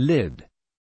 Lid.